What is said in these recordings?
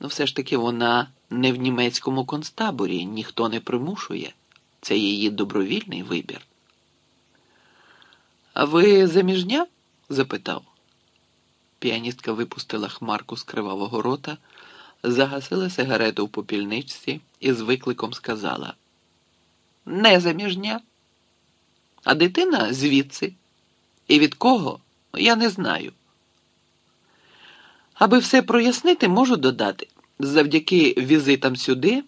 Ну, все ж таки вона не в німецькому концтаборі, ніхто не примушує. Це її добровільний вибір. А ви заміжня? запитав. Піаністка випустила хмарку з кривавого рота, загасила сигарету в попільничці і з викликом сказала: Не заміжня. А дитина звідси. І від кого? Я не знаю. Аби все прояснити, можу додати. Завдяки візитам сюди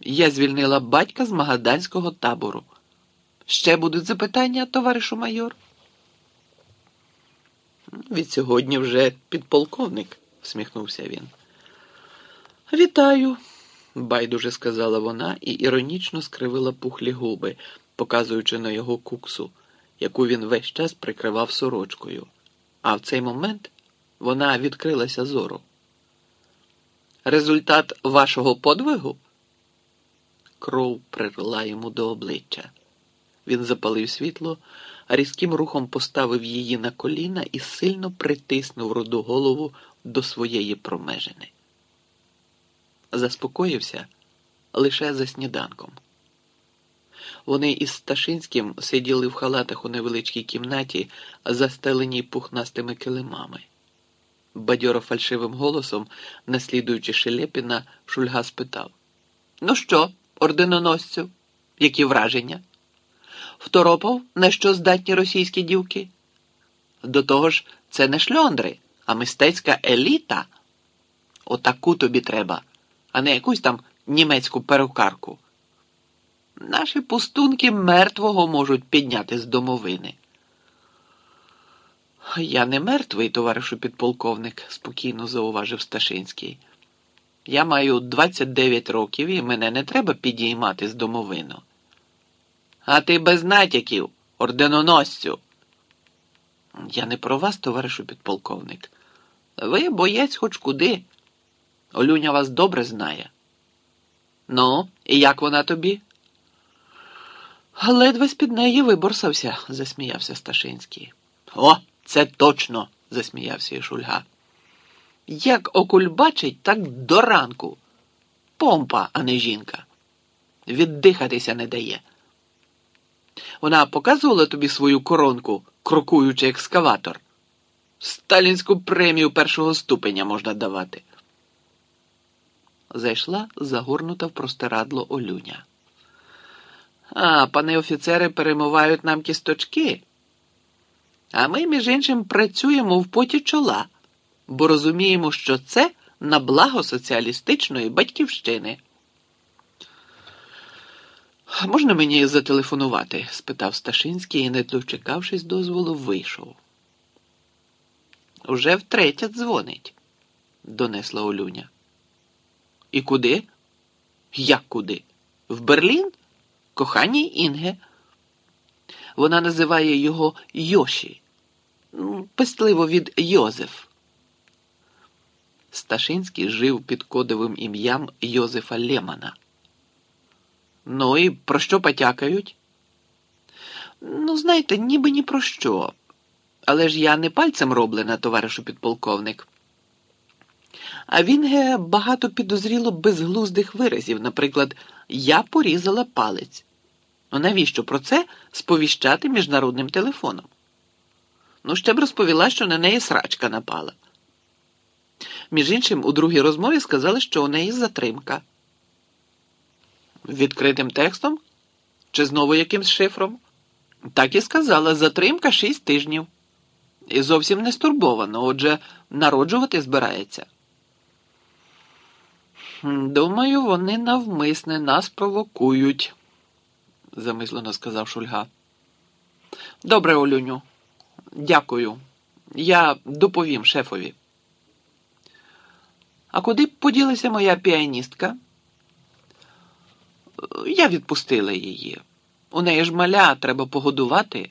я звільнила батька з магаданського табору. Ще будуть запитання, товаришу майор? Від сьогодні вже підполковник, всміхнувся він. Вітаю, байдуже сказала вона і іронічно скривила пухлі губи, показуючи на його куксу, яку він весь час прикривав сорочкою. А в цей момент вона відкрилася зору. Результат вашого подвигу? Кров пририла йому до обличчя. Він запалив світло, різким рухом поставив її на коліна і сильно притиснув руду голову до своєї промежини. Заспокоївся лише за сніданком. Вони із Сташинським сиділи в халатах у невеличкій кімнаті, застеленій пухнастими килимами. Бадьоро фальшивим голосом, наслідуючи Шелепіна, Шульга спитав: Ну що, орденоносцю, які враження? Второпав, на що здатні російські дівки? До того ж, це не шльондри, а мистецька еліта. Отаку тобі треба, а не якусь там німецьку перукарку. Наші пустунки мертвого можуть підняти з домовини. Я не мертвий, товаришу підполковник, спокійно зауважив Сташинський. Я маю 29 років і мене не треба підіймати з домовину. А ти без натяків, орденоносцю. Я не про вас, товаришу підполковник. Ви боєць хоч куди. Олюня вас добре знає. Ну, і як вона тобі? Ледве з під неї виборсався, засміявся Сташинський. О, це точно, засміявся Шульга. Як окульбачить, так до ранку. Помпа, а не жінка. Віддихатися не дає. Вона показувала тобі свою коронку, крокуючи екскаватор. Сталінську премію першого ступеня можна давати. Зайшла загорнута в простирадло Олюня. А, пани офіцери перемивають нам кісточки. А ми, між іншим, працюємо в поті чола, бо розуміємо, що це на благо соціалістичної батьківщини. Можна мені зателефонувати? спитав Сташинський і, не дочекавшись дозволу, вийшов. Уже втретє дзвонить, донесла Олюня. І куди? Як куди? В Берлін? Коханій Інге. Вона називає його Йоші, пестливо від Йозеф. Сташинський жив під кодовим ім'ям Йозефа Лемана. Ну і про що потякають? Ну, знаєте, ніби ні про що. Але ж я не пальцем роблена, товаришу підполковник. А він багато підозріло безглуздих виразів. Наприклад, я порізала палець. Ну навіщо про це сповіщати міжнародним телефоном? Ну, ще б розповіла, що на неї срачка напала. Між іншим, у другій розмові сказали, що у неї затримка. Відкритим текстом? Чи знову якимсь шифром? Так і сказала затримка шість тижнів. І зовсім не стурбовано, отже, народжувати збирається. Думаю, вони навмисне нас провокують, замислено сказав Шульга. Добре, Олюню, дякую. Я доповім шефові. А куди поділася моя піаністка? Я відпустила її. У неї ж маля треба погодувати.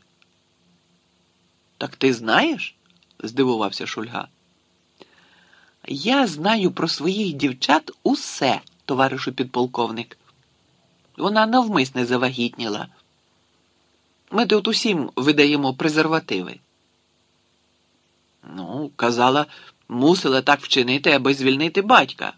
Так ти знаєш? здивувався Шульга. Я знаю про своїх дівчат усе, товаришу підполковник. Вона навмисне завагітніла. Ми тут усім видаємо презервативи. Казала, мусила так вчинити, аби звільнити батька.